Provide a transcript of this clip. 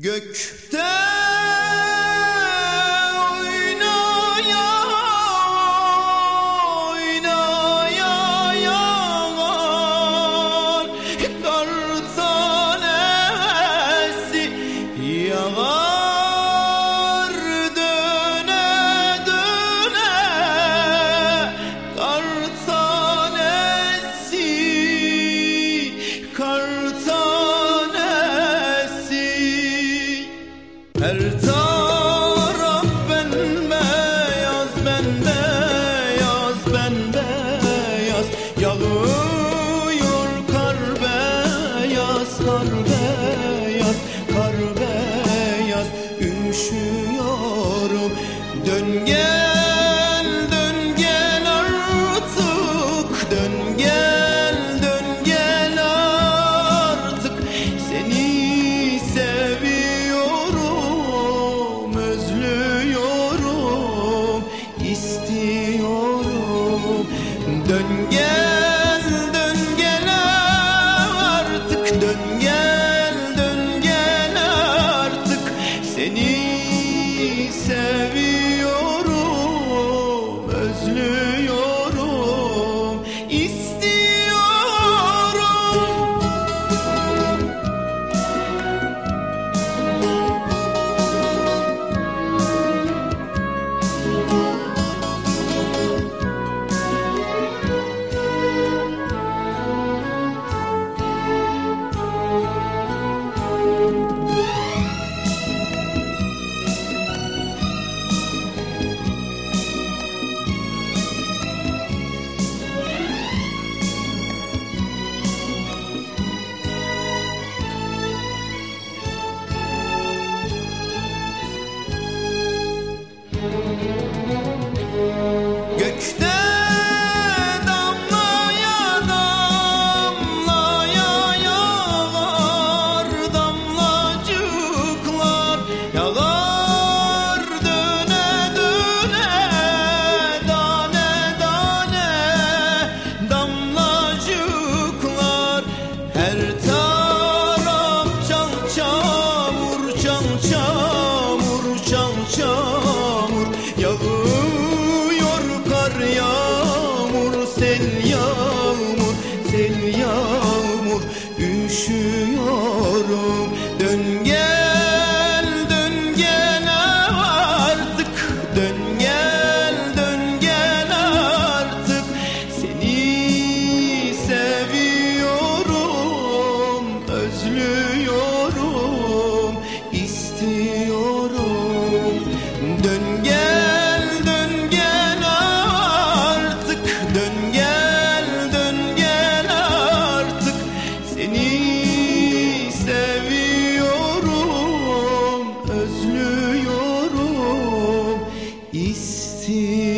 Gökte Her taraf ben beyaz ben beyaz ben beyaz Yağıyor kar beyaz kar beyaz kar beyaz Üşüyorum. Dön gel dön gel artık. Dön gel. İstiyorum